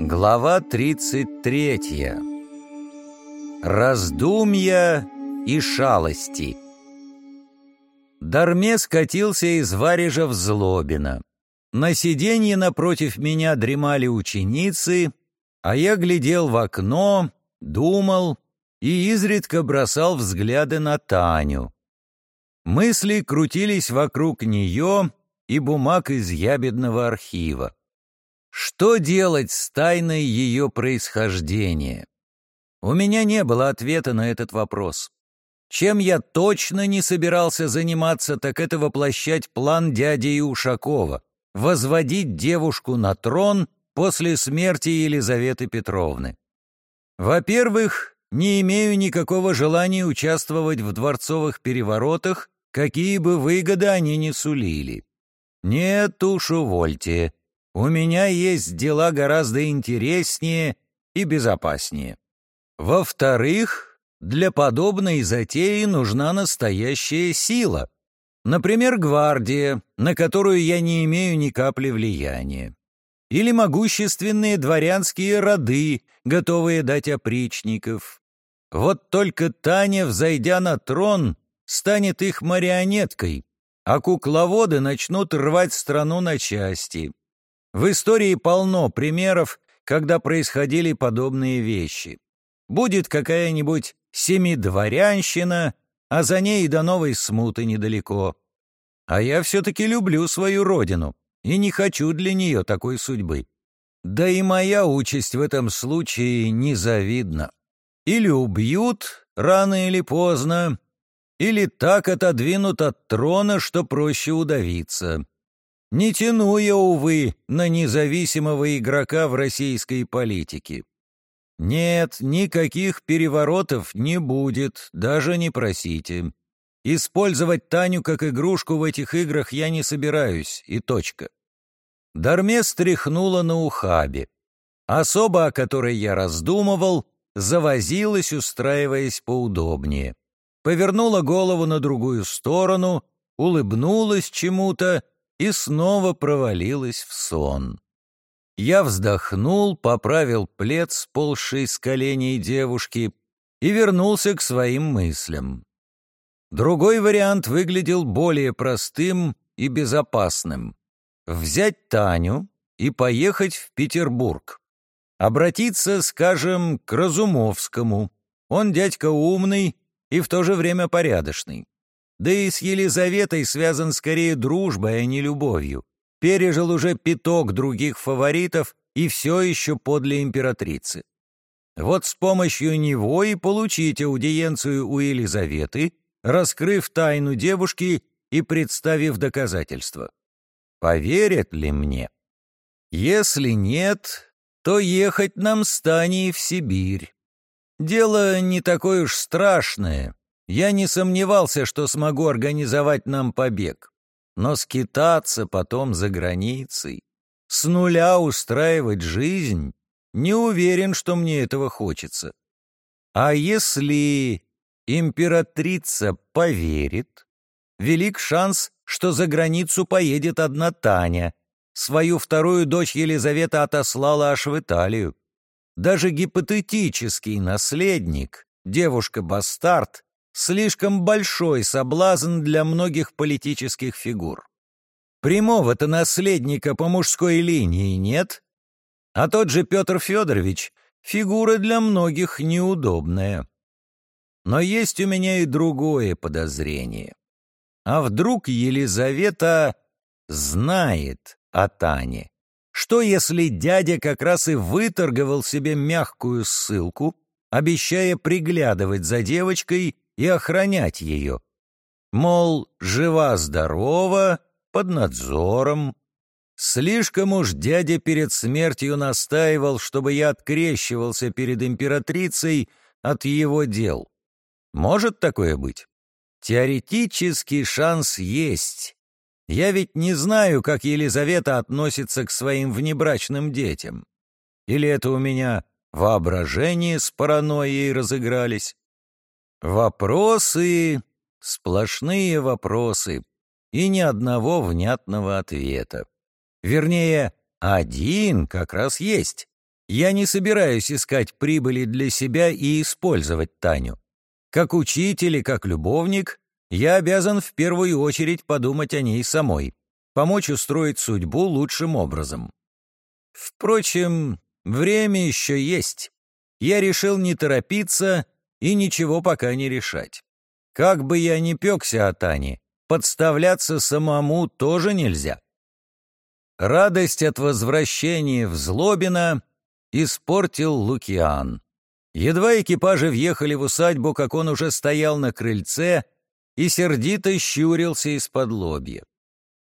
Глава 33. Раздумья и шалости. Дарме скатился из Варежа в Злобина. На сиденье напротив меня дремали ученицы, а я глядел в окно, думал и изредка бросал взгляды на Таню. Мысли крутились вокруг нее и бумаг из ябедного архива. Что делать с тайной ее происхождения? У меня не было ответа на этот вопрос. Чем я точно не собирался заниматься, так это воплощать план дяди Ушакова — возводить девушку на трон после смерти Елизаветы Петровны. Во-первых, не имею никакого желания участвовать в дворцовых переворотах, какие бы выгоды они ни сулили. Нет уж, увольте. У меня есть дела гораздо интереснее и безопаснее. Во-вторых, для подобной затеи нужна настоящая сила. Например, гвардия, на которую я не имею ни капли влияния. Или могущественные дворянские роды, готовые дать опричников. Вот только Таня, взойдя на трон, станет их марионеткой, а кукловоды начнут рвать страну на части. В истории полно примеров, когда происходили подобные вещи. Будет какая-нибудь семидворянщина, а за ней и до новой смуты недалеко. А я все-таки люблю свою родину и не хочу для нее такой судьбы. Да и моя участь в этом случае незавидна. Или убьют рано или поздно, или так отодвинут от трона, что проще удавиться. Не тяну я, увы, на независимого игрока в российской политике. Нет, никаких переворотов не будет, даже не просите. Использовать Таню как игрушку в этих играх я не собираюсь, и точка. Дарме стряхнула на ухабе. Особа, о которой я раздумывал, завозилась, устраиваясь поудобнее. Повернула голову на другую сторону, улыбнулась чему-то и снова провалилась в сон. Я вздохнул, поправил плед, сползший с коленей девушки, и вернулся к своим мыслям. Другой вариант выглядел более простым и безопасным. Взять Таню и поехать в Петербург. Обратиться, скажем, к Разумовскому. Он дядька умный и в то же время порядочный. Да и с Елизаветой связан скорее дружбой, а не любовью. Пережил уже пяток других фаворитов и все еще подле императрицы. Вот с помощью него и получите аудиенцию у Елизаветы, раскрыв тайну девушки и представив доказательства. Поверят ли мне? Если нет, то ехать нам с Таней в Сибирь. Дело не такое уж страшное, я не сомневался, что смогу организовать нам побег. Но скитаться потом за границей, с нуля устраивать жизнь, не уверен, что мне этого хочется. А если императрица поверит, велик шанс, что за границу поедет одна Таня. Свою вторую дочь Елизавета отослала аж в Италию. Даже гипотетический наследник, девушка-бастард, слишком большой соблазн для многих политических фигур. Прямого-то наследника по мужской линии нет, а тот же Петр Федорович — фигура для многих неудобная. Но есть у меня и другое подозрение. А вдруг Елизавета знает о Тане? Что если дядя как раз и выторговал себе мягкую ссылку, обещая приглядывать за девочкой и охранять ее. Мол, жива-здорова, под надзором. Слишком уж дядя перед смертью настаивал, чтобы я открещивался перед императрицей от его дел. Может такое быть? Теоретический шанс есть. Я ведь не знаю, как Елизавета относится к своим внебрачным детям. Или это у меня воображение с паранойей разыгрались? Вопросы, сплошные вопросы, и ни одного внятного ответа. Вернее, один как раз есть. Я не собираюсь искать прибыли для себя и использовать Таню. Как учитель и как любовник, я обязан в первую очередь подумать о ней самой, помочь устроить судьбу лучшим образом. Впрочем, время еще есть. Я решил не торопиться и ничего пока не решать. Как бы я ни пекся о Тане, подставляться самому тоже нельзя. Радость от возвращения в Злобино испортил Лукиан. Едва экипажи въехали в усадьбу, как он уже стоял на крыльце и сердито щурился из-под лобья.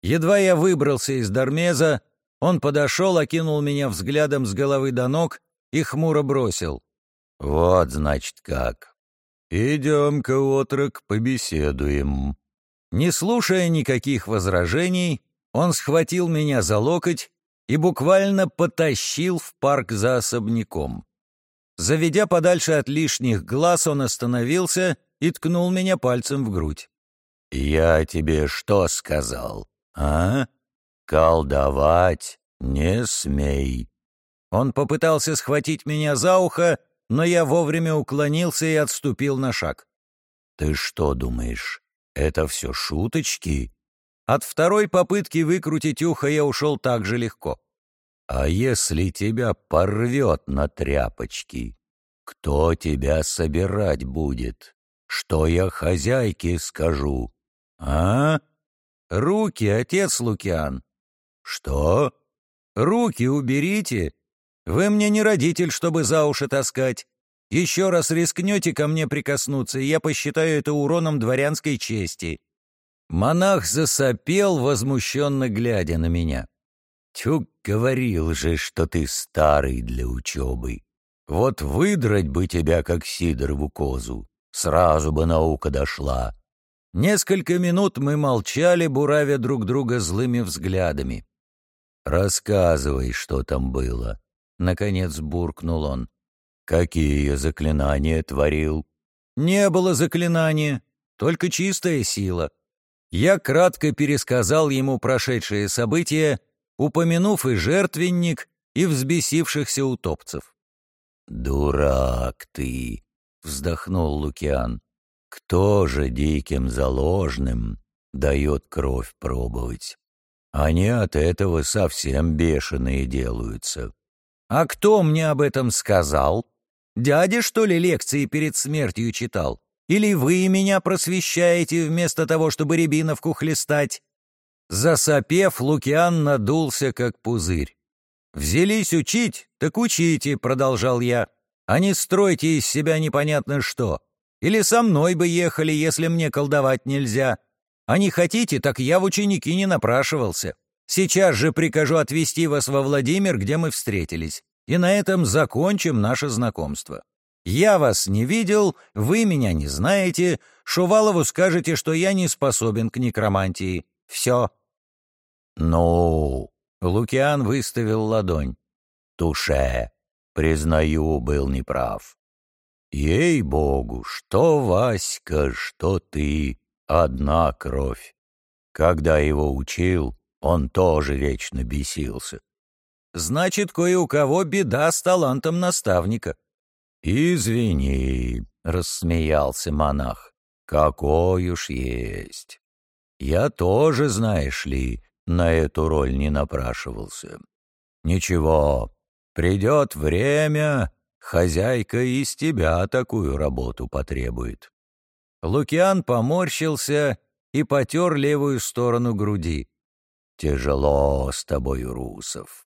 Едва я выбрался из Дармеза, он подошел, окинул меня взглядом с головы до ног и хмуро бросил. «Вот, значит, как. Идем-ка, отрок, побеседуем». Не слушая никаких возражений, он схватил меня за локоть и буквально потащил в парк за особняком. Заведя подальше от лишних глаз, он остановился и ткнул меня пальцем в грудь. «Я тебе что сказал, а? Колдовать не смей!» Он попытался схватить меня за ухо, но я вовремя уклонился и отступил на шаг. «Ты что думаешь, это все шуточки?» От второй попытки выкрутить ухо я ушел так же легко. «А если тебя порвет на тряпочки, кто тебя собирать будет? Что я хозяйке скажу? А? Руки, отец Лукиан!» «Что? Руки уберите! Вы мне не родитель, чтобы за уши таскать. Еще раз рискнете ко мне прикоснуться, и я посчитаю это уроном дворянской чести. Монах засопел, возмущенно глядя на меня. «Тюк говорил же, что ты старый для учебы. Вот выдрать бы тебя, как сидорову козу, сразу бы наука дошла». Несколько минут мы молчали, буравя друг друга злыми взглядами. «Рассказывай, что там было», — наконец буркнул он. «Какие заклинания творил?» «Не было заклинания, только чистая сила. Я кратко пересказал ему прошедшие события, упомянув и жертвенник, и взбесившихся утопцев. «Дурак ты!» — вздохнул Лукиан. «Кто же диким заложным дает кровь пробовать? Они от этого совсем бешеные делаются». «А кто мне об этом сказал? Дядя, что ли, лекции перед смертью читал? Или вы меня просвещаете вместо того, чтобы рябиновку хлестать?» Засопев, Лукиан надулся, как пузырь. «Взялись учить, так учите», — продолжал я. «А не стройте из себя непонятно что. Или со мной бы ехали, если мне колдовать нельзя. А не хотите, так я в ученики не напрашивался. Сейчас же прикажу отвезти вас во Владимир, где мы встретились. И на этом закончим наше знакомство». Я вас не видел, вы меня не знаете, Шувалову скажете, что я не способен к некромантии. Все». «Ну...» — Лукиан выставил ладонь. «Туше, признаю, был неправ. Ей-богу, что Васька, что ты, одна кровь. Когда его учил, он тоже вечно бесился. Значит, кое у кого беда с талантом наставника. «Извини», — рассмеялся монах, — «какой уж есть. Я тоже, знаешь ли, на эту роль не напрашивался. Ничего, придет время, хозяйка из тебя такую работу потребует». Лукиан поморщился и потер левую сторону груди. «Тяжело с тобой, Русов.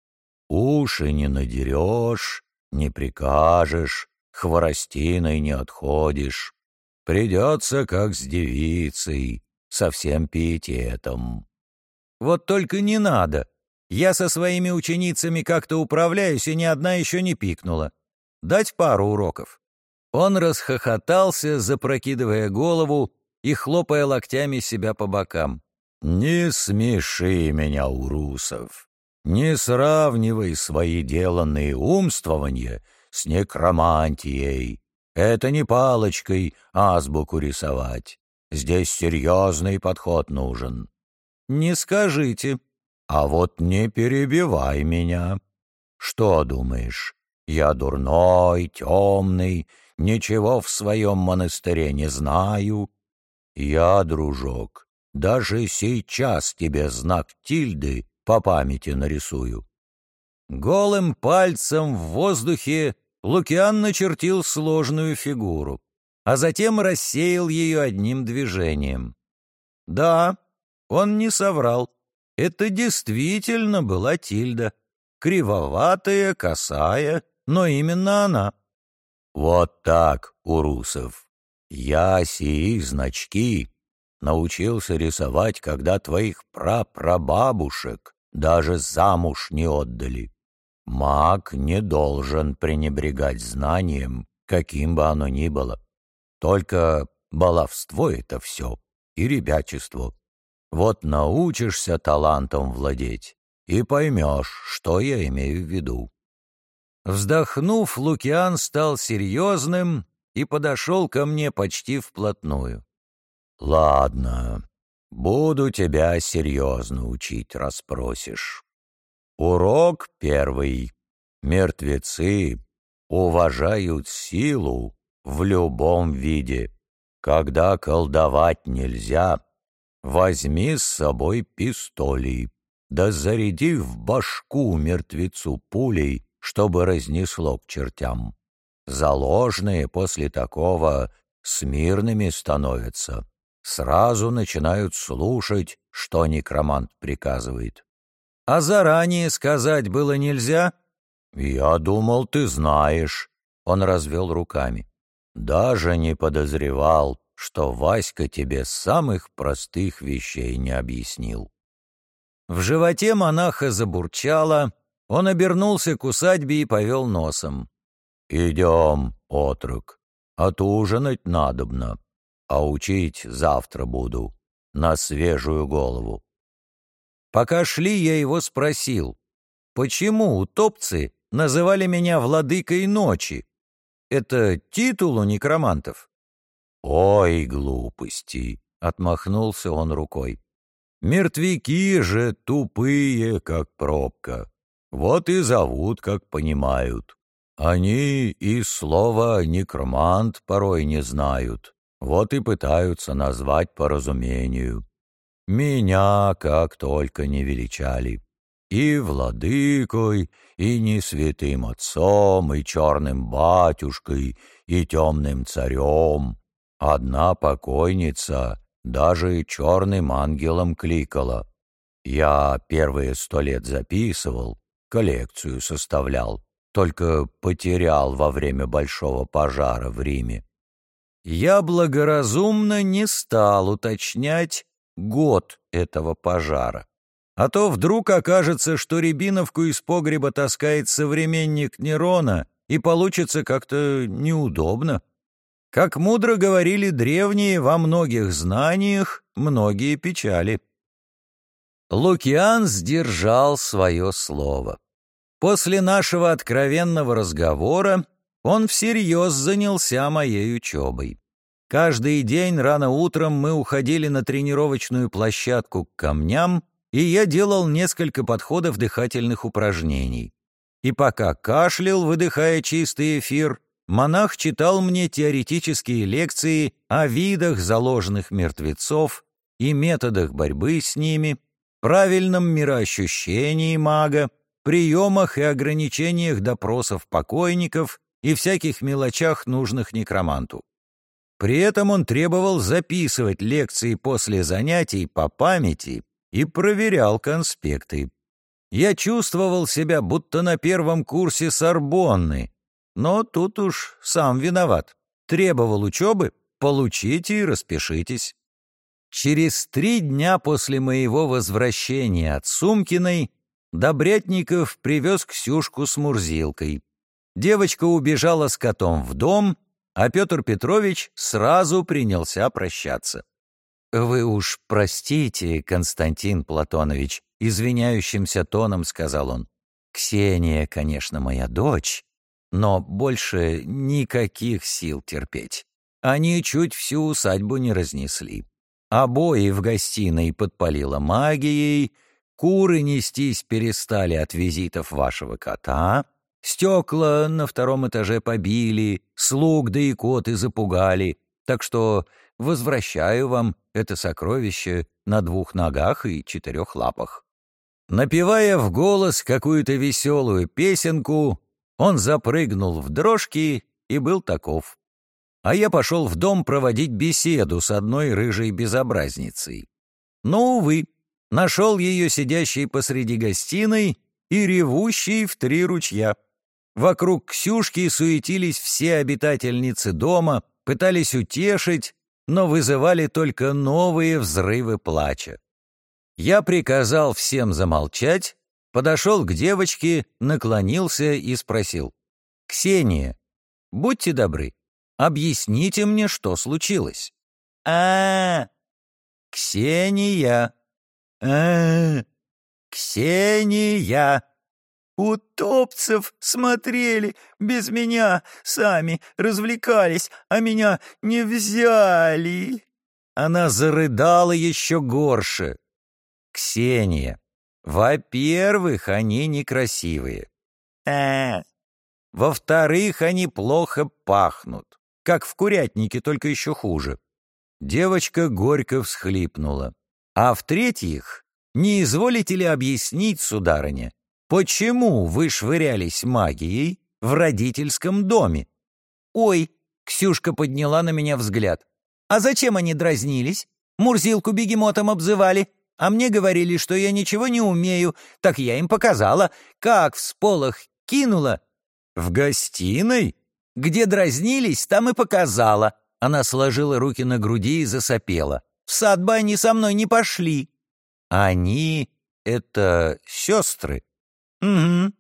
Уши не надерешь, не прикажешь, хворостиной не отходишь. Придется, как с девицей, со всем пиететом. Вот только не надо. Я со своими ученицами как-то управляюсь, и ни одна еще не пикнула. Дать пару уроков. Он расхохотался, запрокидывая голову и хлопая локтями себя по бокам. «Не смеши меня, урусов! Не сравнивай свои деланные умствования с некромантией. Это не палочкой азбуку рисовать. Здесь серьезный подход нужен. Не скажите. А вот не перебивай меня. Что думаешь, Я дурной, темный, ничего в своем монастыре не знаю. Я, дружок, даже сейчас тебе знак тильды по памяти нарисую. Голым пальцем в воздухе Лукиан начертил сложную фигуру, а затем рассеял ее одним движением. Да, он не соврал. Это действительно была Тильда. Кривоватая, косая, но именно она. Вот так, Урусов. Я сии значки научился рисовать, когда твоих прапрабабушек даже замуж не отдали. Маг не должен пренебрегать знанием, каким бы оно ни было. Только баловство это все и ребячество. Вот научишься талантом владеть и поймешь, что я имею в виду. Вздохнув, Лукиан стал серьезным и подошел ко мне почти вплотную. «Ладно, буду тебя серьезно учить, расспросишь. Урок первый. Мертвецы уважают силу в любом виде. Когда колдовать нельзя, возьми с собой пистоли, да заряди в башку мертвецу пулей, чтобы разнесло к чертям. Заложные после такого смирными становятся, сразу начинают слушать, что некромант приказывает. А заранее сказать было нельзя? Я думал, ты знаешь. Он развел руками. Даже не подозревал, что Васька тебе самых простых вещей не объяснил. В животе монаха забурчало, он обернулся к усадьбе и повел носом. «Идем, отрок, отужинать надобно, а учить завтра буду, на свежую голову». Пока шли, я его спросил, почему утопцы называли меня владыкой ночи, это титул у некромантов?» «Ой, глупости!» — отмахнулся он рукой. «Мертвяки же тупые, как пробка. Вот и зовут, как понимают. Они и слова «некромант» порой не знают, вот и пытаются назвать по разумению. Меня как только не величали и владыкой, и не святым отцом, и черным батюшкой, и темным царем. Одна покойница даже черным ангелом кликала. Я первые сто лет записывал, коллекцию составлял, только потерял во время большого пожара в Риме. Я благоразумно не стал уточнять год этого пожара. А то вдруг окажется, что Рябиновку из погреба таскает современник Нерона, и получится как-то неудобно. Как мудро говорили древние, во многих знаниях многие печали. Лукиан сдержал свое слово. После нашего откровенного разговора он всерьез занялся моей учебой. Каждый день рано утром мы уходили на тренировочную площадку к камням, и я делал несколько подходов дыхательных упражнений. И пока кашлял, выдыхая чистый эфир, монах читал мне теоретические лекции о видах заложенных мертвецов и методах борьбы с ними, правильном мироощущении мага, приемах и ограничениях допросов покойников и всяких мелочах, нужных некроманту. При этом он требовал записывать лекции после занятий по памяти и проверял конспекты. Я чувствовал себя будто на первом курсе Сорбонны, но тут уж сам виноват. Требовал учебы, получите и распишитесь. Через три дня после моего возвращения от Сумкиной Добрятников привез Ксюшку с Мурзилкой. Девочка убежала с котом в дом, а Петр Петрович сразу принялся прощаться. «Вы уж простите, Константин Платонович», — извиняющимся тоном сказал он. «Ксения, конечно, моя дочь, но больше никаких сил терпеть. Они чуть всю усадьбу не разнесли. Обои в гостиной подпалило магией, куры нестись перестали от визитов вашего кота, Стекла на втором этаже побили, слуг да и коты запугали, так что возвращаю вам это сокровище на двух ногах и четырех лапах». Напевая в голос какую-то веселую песенку, он запрыгнул в дрожки и был таков. А я пошел в дом проводить беседу с одной рыжей безобразницей. Но, увы, нашел ее сидящей посреди гостиной и ревущей в три ручья. Вокруг Ксюшки суетились все обитательницы дома, пытались утешить, но вызывали только новые взрывы плача. Я приказал всем замолчать, подошел к девочке, наклонился и спросил. «Ксения, будьте добры, объясните мне, что случилось». А, Ксения, а, -а, -а Ксения. Утопцев смотрели без меня, сами развлекались, а меня не взяли. Она зарыдала еще горше. Ксения, во-первых, они некрасивые. А. Во-вторых, они плохо пахнут. Как в курятнике, только еще хуже. Девочка горько всхлипнула. А в-третьих, не изволите ли объяснить, сударыня, почему вы швырялись магией в родительском доме? Ой, Ксюшка подняла на меня взгляд. А зачем они дразнились? Мурзилку бегемотом обзывали, а мне говорили, что я ничего не умею, так я им показала, как в сполох кинула. В гостиной? Где дразнились, там и показала. Она сложила руки на груди и засопела. В сад бы они со мной не пошли. Они — это сестры? Угу.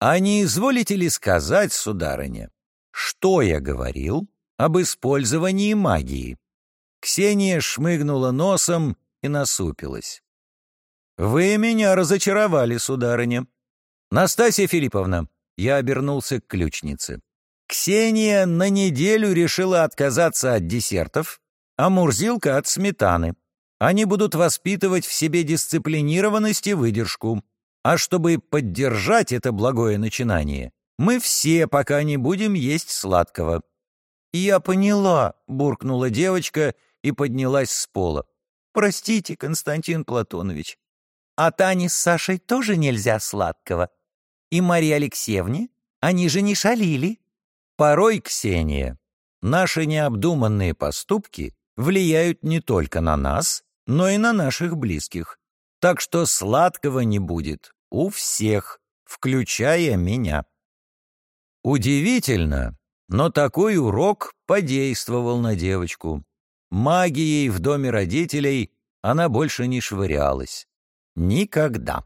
А не изволите ли сказать, сударыня, что я говорил об использовании магии? Ксения шмыгнула носом и насупилась. «Вы меня разочаровали, сударыня. Настасья Филипповна», — я обернулся к ключнице. «Ксения на неделю решила отказаться от десертов, а Мурзилка — от сметаны. Они будут воспитывать в себе дисциплинированность и выдержку. А чтобы поддержать это благое начинание, мы все пока не будем есть сладкого». «Я поняла», — буркнула девочка и поднялась с пола. «Простите, Константин Платонович. А Тане с Сашей тоже нельзя сладкого. И Марии Алексеевне? Они же не шалили». Порой, Ксения, наши необдуманные поступки влияют не только на нас, но и на наших близких. Так что сладкого не будет у всех, включая меня. Удивительно, но такой урок подействовал на девочку. Магией в доме родителей она больше не швырялась. Никогда.